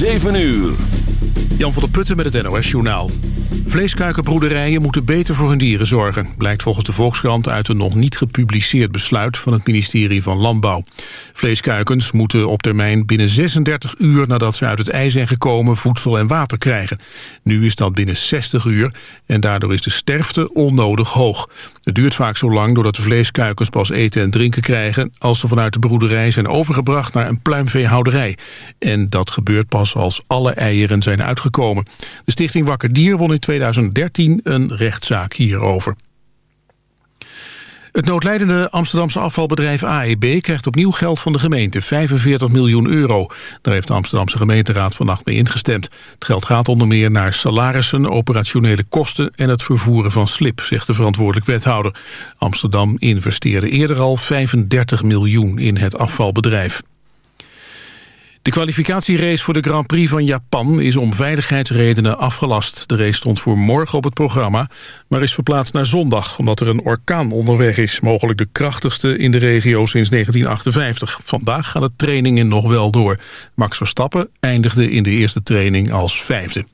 7 uur. Jan van der Putten met het NOS-journaal. Vleeskuikenbroederijen moeten beter voor hun dieren zorgen... blijkt volgens de Volkskrant uit een nog niet gepubliceerd besluit... van het ministerie van Landbouw. Vleeskuikens moeten op termijn binnen 36 uur... nadat ze uit het ei zijn gekomen voedsel en water krijgen. Nu is dat binnen 60 uur en daardoor is de sterfte onnodig hoog. Het duurt vaak zo lang doordat de vleeskuikens pas eten en drinken krijgen... als ze vanuit de broederij zijn overgebracht naar een pluimveehouderij. En dat gebeurt pas als alle eieren zijn uitgekomen. De stichting Wakker Dier won in 2013 een rechtszaak hierover. Het noodlijdende Amsterdamse afvalbedrijf AEB krijgt opnieuw geld van de gemeente, 45 miljoen euro. Daar heeft de Amsterdamse gemeenteraad vannacht mee ingestemd. Het geld gaat onder meer naar salarissen, operationele kosten en het vervoeren van slip, zegt de verantwoordelijk wethouder. Amsterdam investeerde eerder al 35 miljoen in het afvalbedrijf. De kwalificatierace voor de Grand Prix van Japan is om veiligheidsredenen afgelast. De race stond voor morgen op het programma, maar is verplaatst naar zondag... omdat er een orkaan onderweg is, mogelijk de krachtigste in de regio sinds 1958. Vandaag gaan de trainingen nog wel door. Max Verstappen eindigde in de eerste training als vijfde.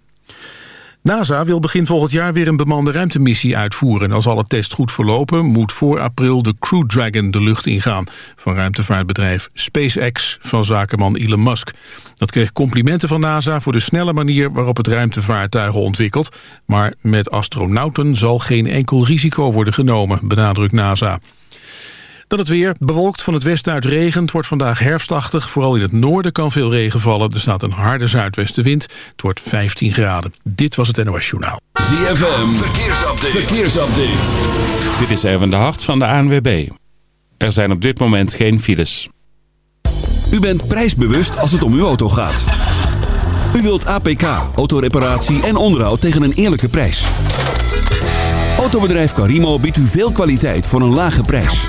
NASA wil begin volgend jaar weer een bemande ruimtemissie uitvoeren. Als alle tests goed verlopen, moet voor april de Crew Dragon de lucht ingaan... van ruimtevaartbedrijf SpaceX van zakenman Elon Musk. Dat kreeg complimenten van NASA voor de snelle manier waarop het ruimtevaartuigen ontwikkelt. Maar met astronauten zal geen enkel risico worden genomen, benadrukt NASA. Dan het weer. Bewolkt van het westen uit regent. wordt vandaag herfstachtig. Vooral in het noorden kan veel regen vallen. Er staat een harde zuidwestenwind. Het wordt 15 graden. Dit was het NOS Journaal. ZFM. Verkeersupdate. Verkeersupdate. Dit is even de hart van de ANWB. Er zijn op dit moment geen files. U bent prijsbewust als het om uw auto gaat. U wilt APK, autoreparatie en onderhoud tegen een eerlijke prijs. Autobedrijf Carimo biedt u veel kwaliteit voor een lage prijs.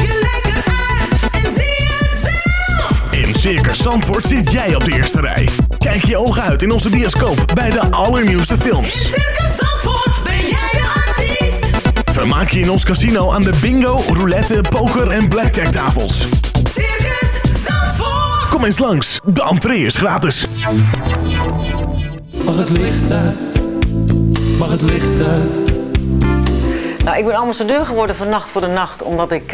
In Circus Zandvoort zit jij op de eerste rij. Kijk je ogen uit in onze bioscoop bij de allernieuwste In films. Circus Zandvoort ben jij de artiest. Vermaak je in ons casino aan de bingo, roulette, poker en blackjack tafels. Circus Zandvoort. Kom eens langs, de entree is gratis. Mag het licht uit? Mag het licht uit? Nou, ik ben ambassadeur geworden van Nacht voor de Nacht, omdat ik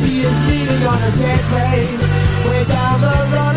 She is leaving on a jet plane way down the road.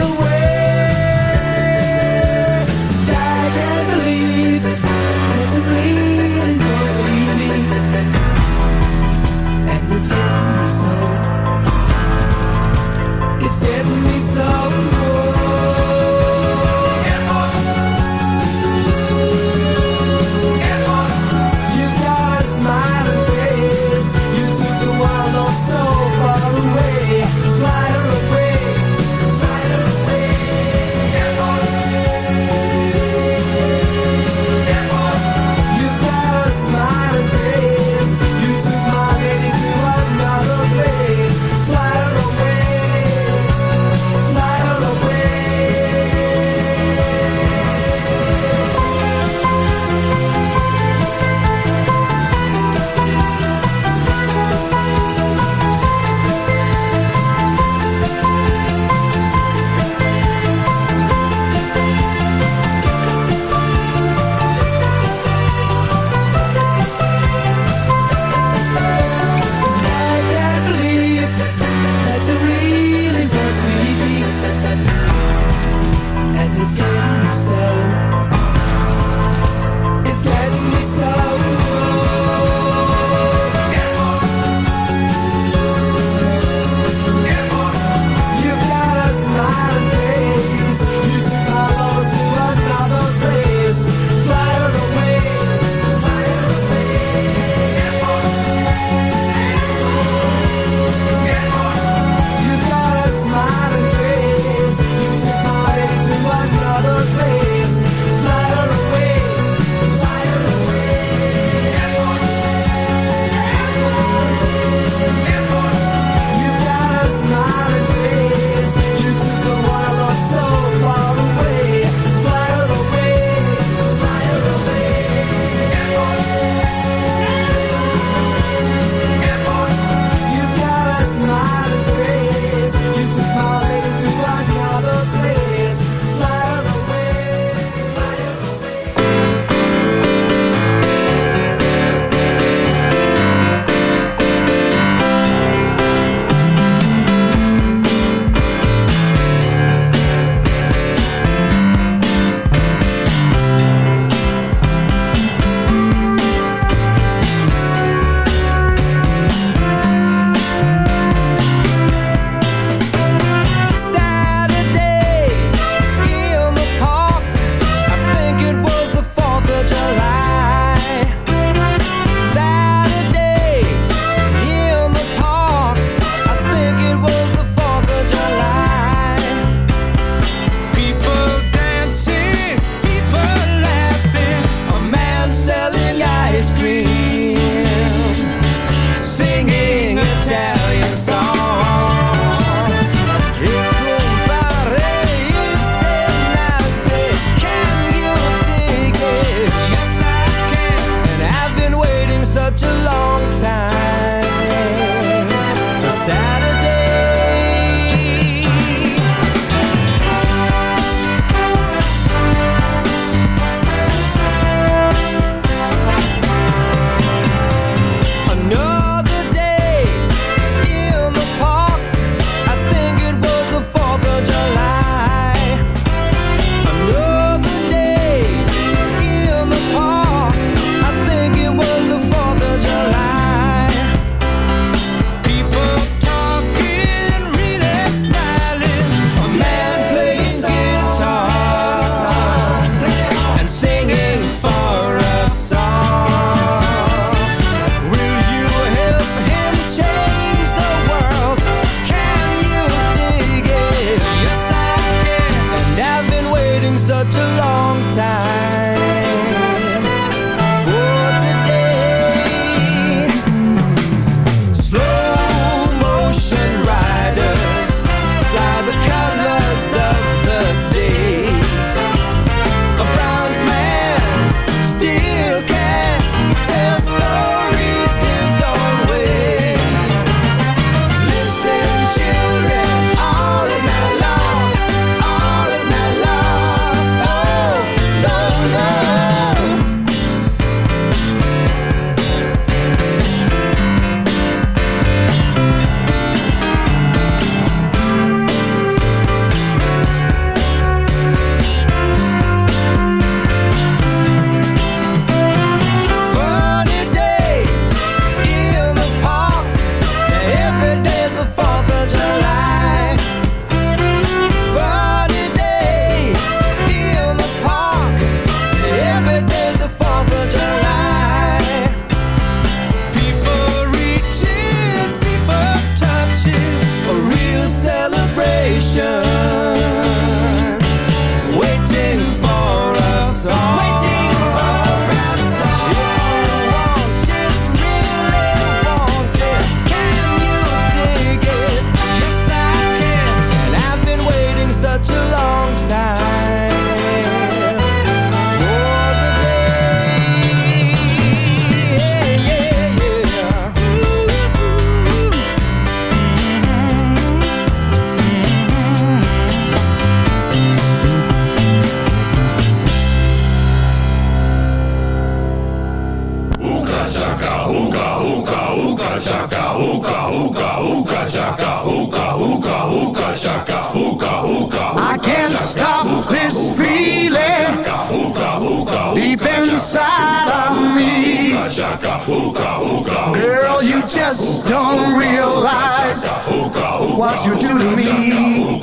you do to me.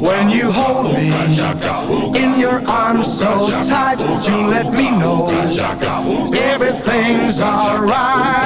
When you hold me in your arms so tight, you let me know everything's alright.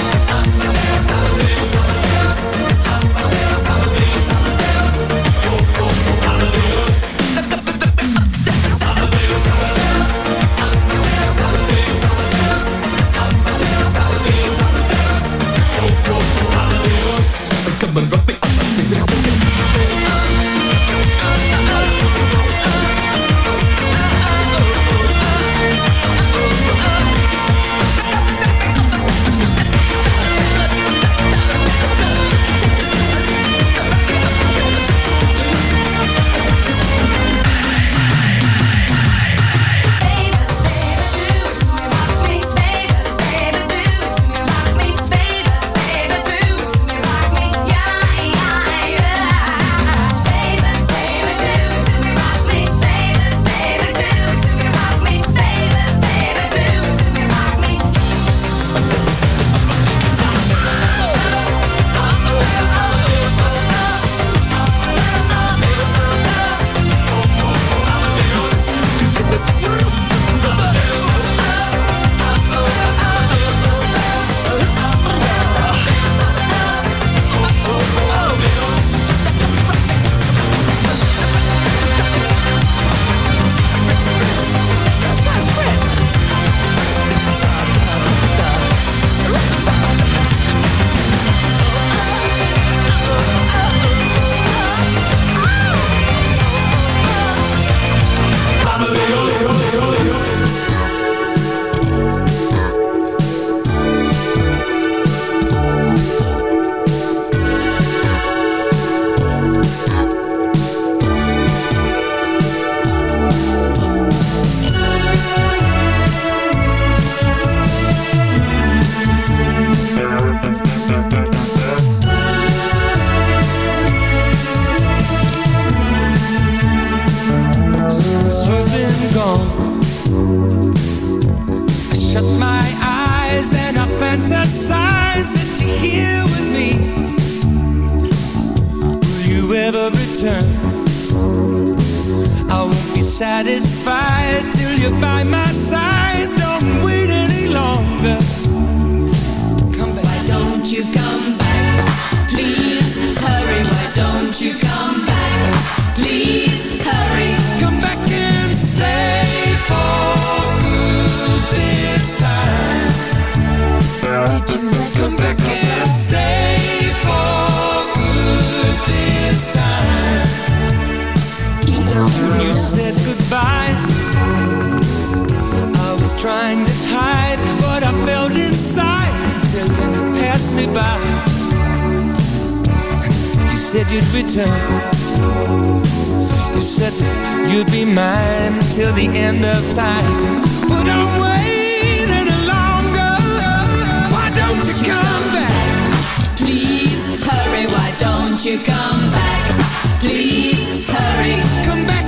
Please hurry, why don't you come back? Please hurry, come back.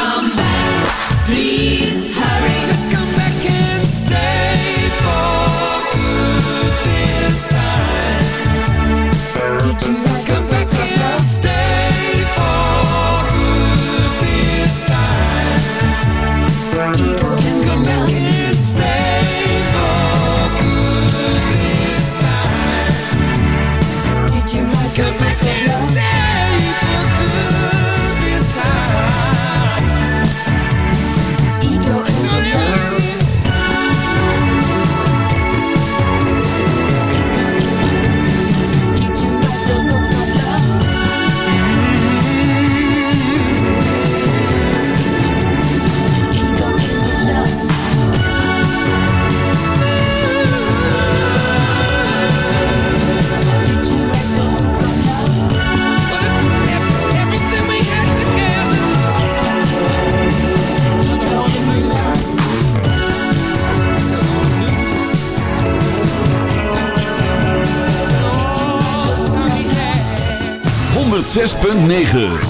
Come back? 106.9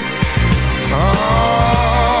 Oh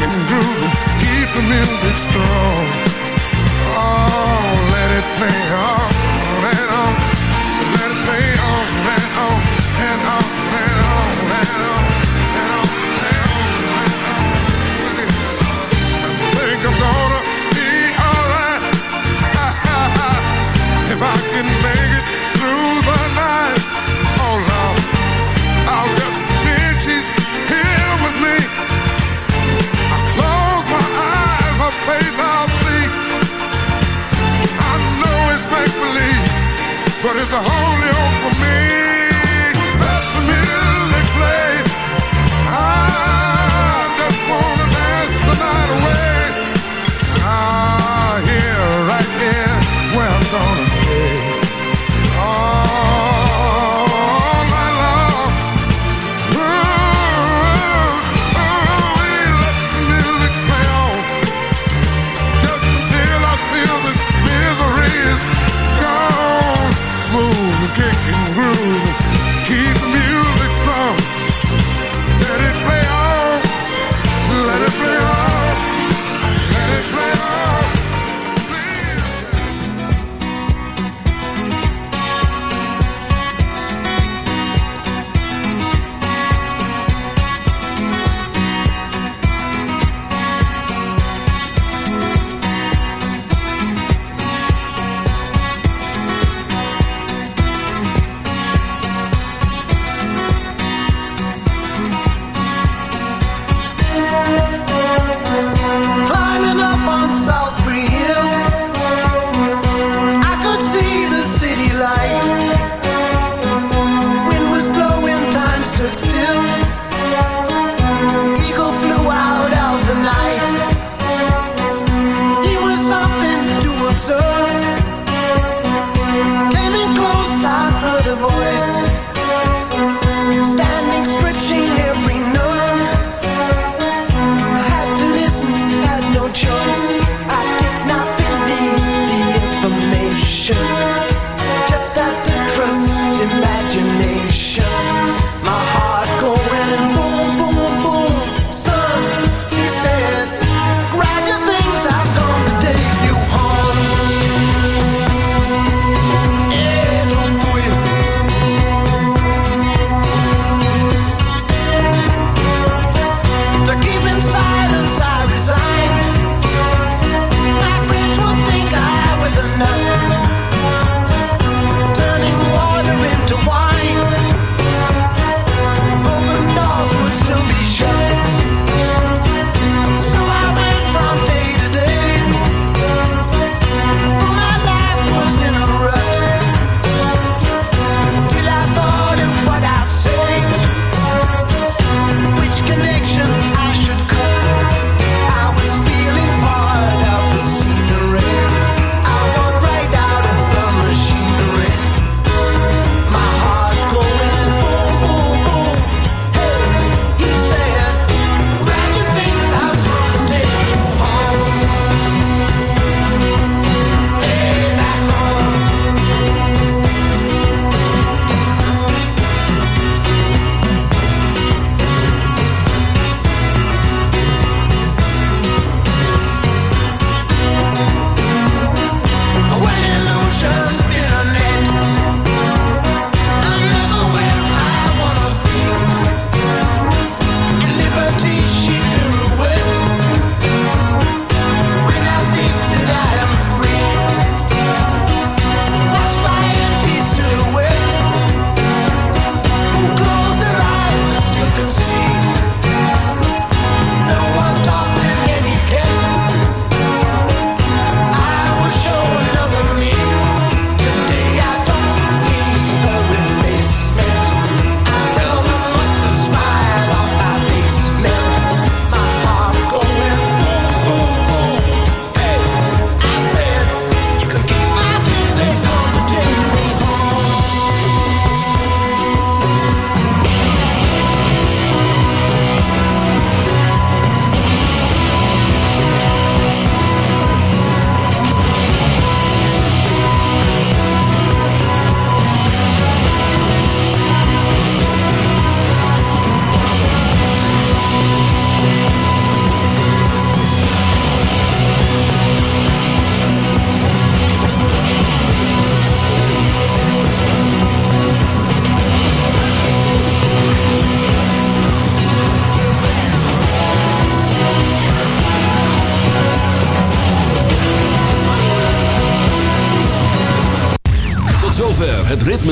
Kicking, grooving, keep the music strong. Oh, let it play on